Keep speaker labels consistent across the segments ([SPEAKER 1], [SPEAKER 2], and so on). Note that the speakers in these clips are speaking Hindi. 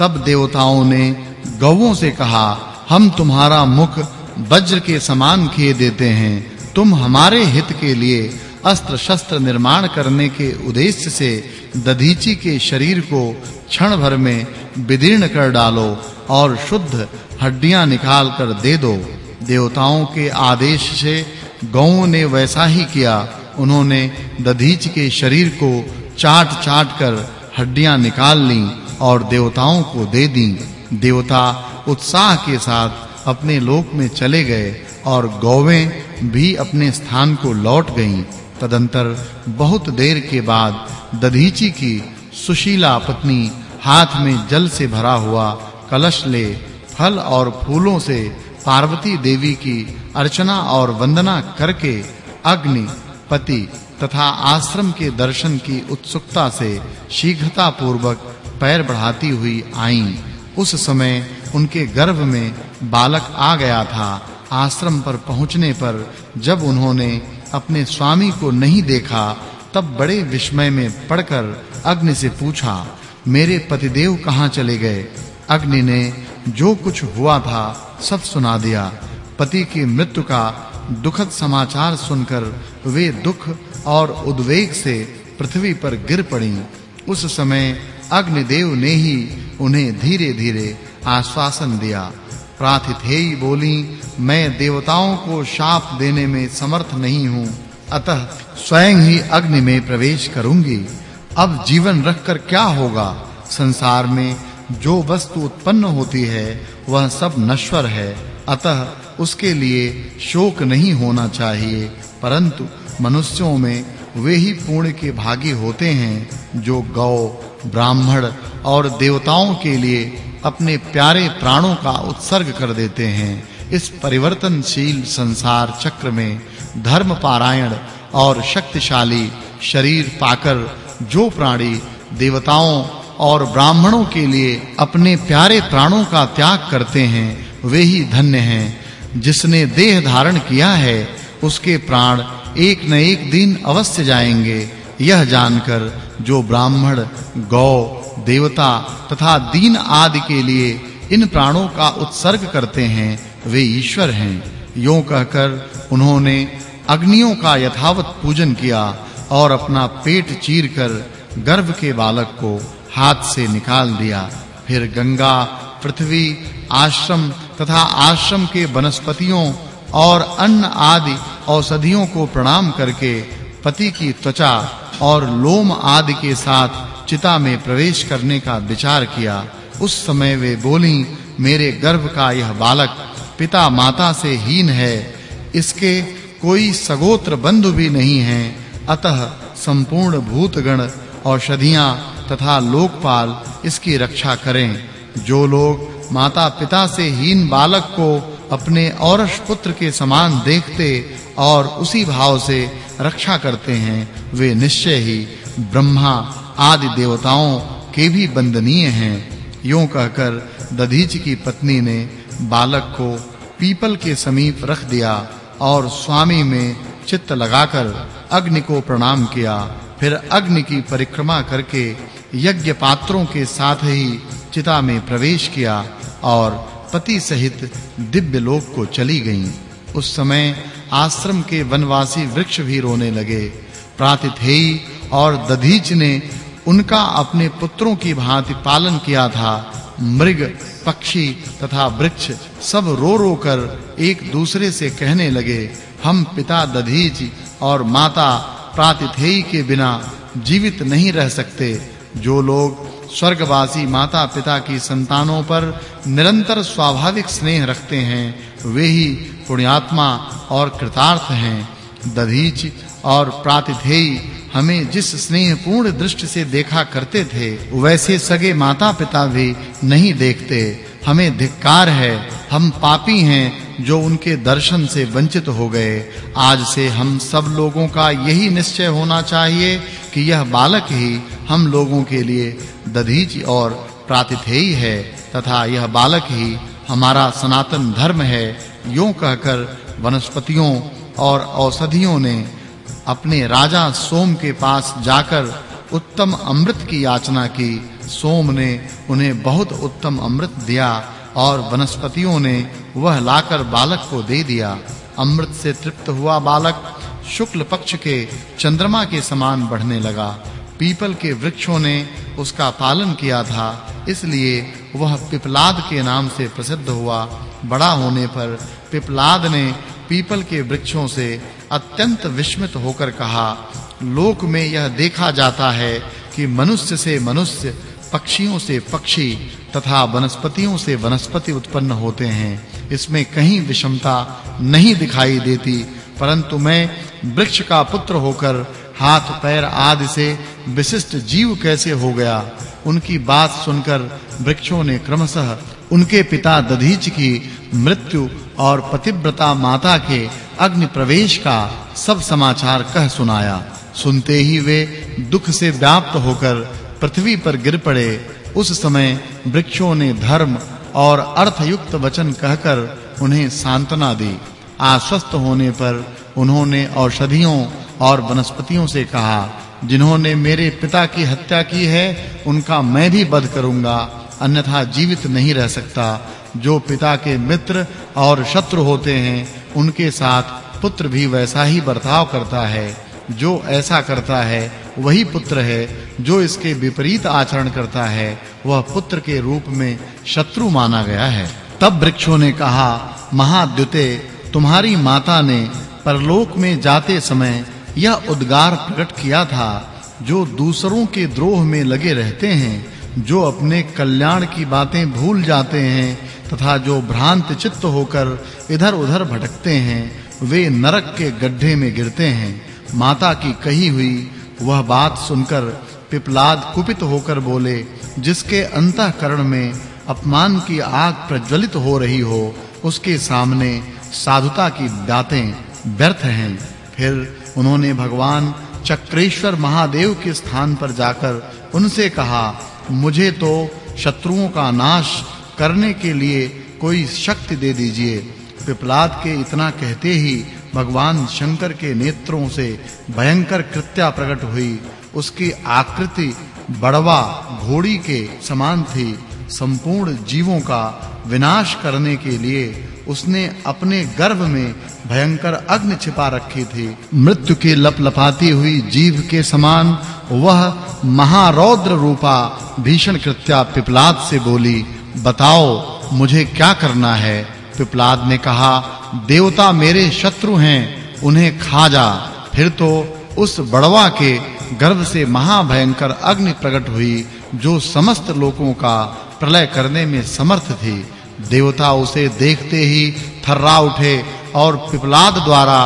[SPEAKER 1] तब देवताओं ने गौओं से कहा, हम तुम्हारा मुख वज्र के समान किए देते हैं। तुम हमारे हित के लिए अस्त्र शस्त्र निर्माण करने के उद्देश्य से दधीची के शरीर को क्षण भर में विदीर्ण कर डालो और शुद्ध हड्डियाँ निकाल कर दे दो। देवताओं के आदेश से गौओं ने वैसा ही किया। उन्होंने दधीच के शरीर को चाट-चाट कर हड्डियाँ निकाल लीं और देवताओं को दे दी। देवता उत्साह के साथ अपने लोक में चले गए और गौवें भी अपने स्थान को लौट गईं। तदंतर बहुत देर के बाद दधीची की सुशीला पत्नी हाथ में जल से भरा हुआ कलश ले फल और फूलों से पार्वती देवी की अर्चना और वंदना करके अग्नि, पति तथा आश्रम के दर्शन की उत्सुकता से शीघ्रता पूर्वक पैर बढ़ाती हुई आईं। उस समय उनके गर्भ में बालक आ गया था आश्रम पर पहुँचने पर। जब उन्होंने अपने स्वामी को नहीं देखा, तब बड़े विस्मय में पड़कर अग्नि से पूछा, मेरे पतिदेव कहाँ चले गए? अग्नि ने जो कुछ हुआ था सब सुना दिया। पति की मृत्यु का दुखद समाचार सुनकर वे दुख और उद्वेग से पृथ्वी पर गिर पड़ी। उस समय अग्निदेव ने ही उन्हें धीरे-धीरे आश्वासन दिया। प्राथिथेयी बोली, मैं देवताओं को शाप देने में समर्थ नहीं हूँ। अतः स्वयं ही अग्नि में प्रवेश करूँगी। अब जीवन रखकर क्या होगा? संसार में जो वस्तु उत्पन्न होती है, वह सब नश्वर है। अतः उसके लिए शोक नहीं होना चाहिए, परंतु मनुष्यों में वे ही पूर्ण के भागी होते हैं, जो गौ ब्राह्मण और देवताओं के लिए अपने प्यारे प्राणों का उत्सर्ग कर देते हैं। इस परिवर्तनशील संसार चक्र में धर्म पारायण और शक्तिशाली शरीर पाकर जो प्राणी देवताओं और ब्राह्मणों के लिए अपने प्यारे प्राणों का त्याग करते हैं, वे ही धन्य हैं। जिसने देह धारण किया है, उसके प्राण एक न एक दिन अवश्य जाएँगे। यह जानकर जो ब्राह्मण, गौ, देवता तथा दीन आदि के लिए इन प्राणों का उत्सर्ग करते हैं, वे ईश्वर हैं। यूँ कहकर उन्होंने अग्नियों का यथावत पूजन किया और अपना पेट चीरकर गर्भ के बालक को हाथ से निकाल दिया। फिर गंगा, पृथ्वी, आश्रम तथा आश्रम के वनस्पतियों और अन्न आदि औषधियों को प्रणाम करके पति की त्वचा और लोम आदि के साथ चिता में प्रवेश करने का विचार किया। उस समय वे बोली, मेरे गर्भ का यह बालक पिता माता से हीन है। इसके कोई सगोत्र बंधु भी नहीं है। अतः संपूर्ण भूतगण, औषधियाँ तथा लोकपाल इसकी रक्षा करें। जो लोग माता-पिता से हीन बालक को अपने औरश पुत्र के समान देखते और उसी भाव से रक्षा करते हैं, वे निश्चय ही ब्रह्मा आदि देवताओं के भी वंदनीय हैं। यूँ कहकर दधीच की पत्नी ने बालक को पीपल के समीप रख दिया और स्वामी में चित्त लगाकर अग्नि को प्रणाम किया। फिर अग्नि की परिक्रमा करके यज्ञ पात्रों के साथ ही चिता में प्रवेश किया और पति सहित दिव्य लोक को चली गईं। उस समय आश्रम के वनवासी वृक्ष भी रोने लगे। प्रातिथेयी और दधीच ने उनका अपने पुत्रों की भांति पालन किया था। मृग, पक्षी तथा वृक्ष सब रो रो कर एक दूसरे से कहने लगे, हम पिता दधीच और माता प्रातिथेयी के बिना जीवित नहीं रह सकते। जो लोग स्वर्गवासी माता-पिता की संतानों पर निरंतर स्वाभाविक स्नेह रखते हैं। वे ही पुण्यात्मा और कृतार्थ हैं। दधीच और प्रातिथेयी हमें जिस स्नेहपूर्ण दृष्टि से देखा करते थे, वैसे सगे माता-पिता भी नहीं देखते। हमें धिक्कार है, हम पापी हैं जो उनके दर्शन से वंचित हो गए। आज से हम सब लोगों का यही निश्चय होना चाहिए कि यह बालक ही हम लोगों के लिए दधीच और प्रातिथेयी है, तथा यह बालक ही हमारा सनातन धर्म है, यूँ कहकर वनस्पतियों और औषधियों ने अपने राजा सोम के पास जाकर उत्तम अमृत की याचना की। सोम ने उन्हें बहुत उत्तम अमृत दिया और वनस्पतियों ने वह लाकर बालक को दे दिया। अमृत से तृप्त हुआ बालक शुक्ल पक्ष के चंद्रमा के समान बढ़ने लगा। पीपल के वृक्षों ने उसका पालन किया था, इसलिए वह पिपलाद के नाम से प्रसिद्ध हुआ। बड़ा होने पर पिपलाद ने पीपल के वृक्षों से अत्यंत विस्मित होकर कहा, लोक में यह देखा जाता है कि मनुष्य से मनुष्य, पक्षियों से पक्षी तथा वनस्पतियों से वनस्पति उत्पन्न होते हैं। इसमें कहीं विषमता नहीं दिखाई देती, परंतु मैं वृक्ष का पुत्र होकर हाथ, पैर आदि से विशिष्ट जीव कैसे हो गया, उनकी बात सुनकर वृक्षों ने क्रमशः उनके पिता दधीच की मृत्यु और पतिव्रता माता के अग्नि प्रवेश का सब समाचार कह सुनाया। सुनते ही वे दुख से व्याप्त होकर पृथ्वी पर गिर पड़े। उस समय वृक्षों ने धर्म और अर्थयुक्त वचन कहकर उन्हें सांत्वना दी। आश्वस्त होने पर उन्होंने औषधियों और वनस्पतियों से कहा, जिन्होंने मेरे पिता की हत्या की है, उनका मैं भी वध करूँगा, अन्यथा जीवित नहीं रह सकता। जो पिता के मित्र और शत्रु होते हैं, उनके साथ पुत्र भी वैसा ही बर्ताव करता है। जो ऐसा करता है, वही पुत्र है। जो इसके विपरीत आचरण करता है, वह पुत्र के रूप में शत्रु माना गया है। तब वृक्षों ने कहा, महाद्युते तुम्हारी माता ने परलोक में जाते समय यह उद्गार प्रकट किया था, जो दूसरों के द्रोह में लगे रहते हैं, जो अपने कल्याण की बातें भूल जाते हैं, तथा जो भ्रांत चित्त होकर इधर-उधर भटकते हैं, वे नरक के गड्ढे में गिरते हैं। माता की कही हुई वह बात सुनकर पिपलाद कुपित होकर बोले, जिसके अंतःकरण में अपमान की आग प्रज्वलित हो रही हो, उसके सामने साधुता की बातें व्यर्थ हैं। फिर उन्होंने भगवान चक्रेश्वर महादेव के स्थान पर जाकर उनसे कहा, मुझे तो शत्रुओं का नाश करने के लिए कोई शक्ति दे दीजिए। पिपलाद के इतना कहते ही भगवान शंकर के नेत्रों से भयंकर कृत्या प्रकट हुई। उसकी आकृति बड़वा घोड़ी के समान थी। संपूर्ण जीवों का विनाश करने के लिए उसने अपने गर्भ में भयंकर अग्नि छिपा रखी थी। मृत्यु की लपलपाती हुई जीव के समान वह महारौद्र रूपा भीषण कृत्या पिपलाद से बोली, बताओ, मुझे क्या करना है? पिपलाद ने कहा, देवता मेरे शत्रु हैं, उन्हें खा जा। फिर तो उस बड़वा के गर्भ से महाभयंकर अग्नि प्रकट हुई, जो समस्त लोगों का प्रलय करने में समर्थ थी। देवता उसे देखते ही थर्रा उठे और पिपलाद द्वारा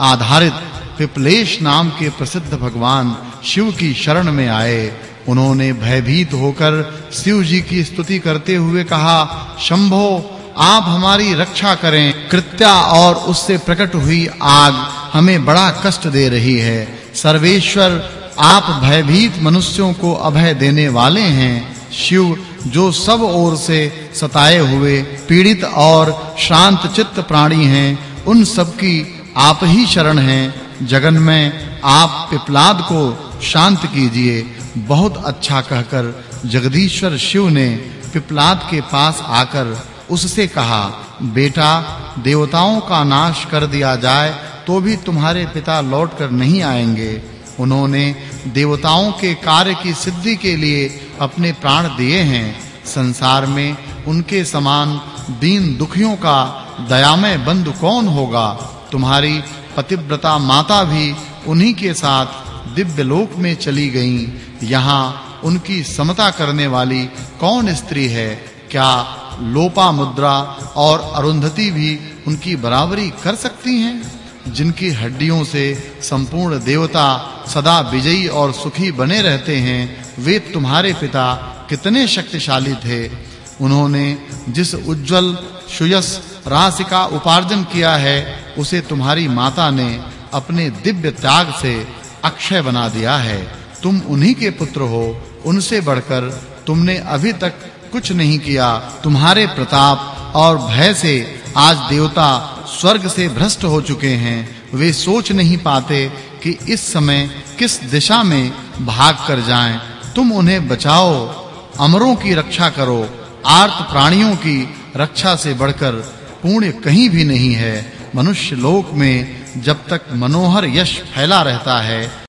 [SPEAKER 1] आधारित पिपलेश नाम के प्रसिद्ध भगवान शिव की शरण में आए। उन्होंने भयभीत होकर शिव जी की स्तुति करते हुए कहा, शंभो, आप हमारी रक्षा करें। कृत्या और उससे प्रकट हुई आग हमें बड़ा कष्ट दे रही है। सर्वेश्वर, आप भयभीत मनुष्यों को अभय देने वाले हैं। शिव जो सब ओर से सताए हुए पीड़ित और शांत चित्त प्राणी हैं, उन सब की आप ही शरण हैं। जगन में आप पिपलाद को शांत कीजिए। बहुत अच्छा कहकर जगदीश्वर शिव ने पिपलाद के पास आकर उससे कहा, बेटा, देवताओं का नाश कर दिया जाए तो भी तुम्हारे पिता लौट कर नहीं आएँगे। उन्होंने देवताओं के कार्य की सिद्धि के लिए अपने प्राण दिए हैं। संसार में उनके समान दीन दुखियों का दयामय बंधु कौन होगा? तुम्हारी पतिव्रता माता भी उन्हीं के साथ दिव्य लोक में चली गईं। यहाँ उनकी समता करने वाली कौन स्त्री है? क्या लोपा मुद्रा और अरुंधति भी उनकी बराबरी कर सकती हैं? जिनकी हड्डियों से संपूर्ण देवता सदा विजयी और सुखी बने रहते हैं। वे तुम्हारे पिता कितने शक्तिशाली थे। उन्होंने जिस उज्जवल सुयस राशि का उपार्जन किया है, उसे तुम्हारी माता ने अपने दिव्य त्याग से अक्षय बना दिया है। तुम उन्हीं के पुत्र हो। उनसे बढ़कर तुमने अभी तक कुछ नहीं किया। तुम्हारे प्रताप और भय से आज देवता स्वर्ग से भ्रष्ट हो चुके हैं। वे सोच नहीं पाते कि इस समय किस दिशा में भाग कर जाएँ? तुम उन्हें बचाओ, अमरों की रक्षा करो, आर्त प्राणियों की रक्षा से बढ़कर पुण्य कहीं भी नहीं है। मनुष्य लोक में जब तक मनोहर यश फैला रहता है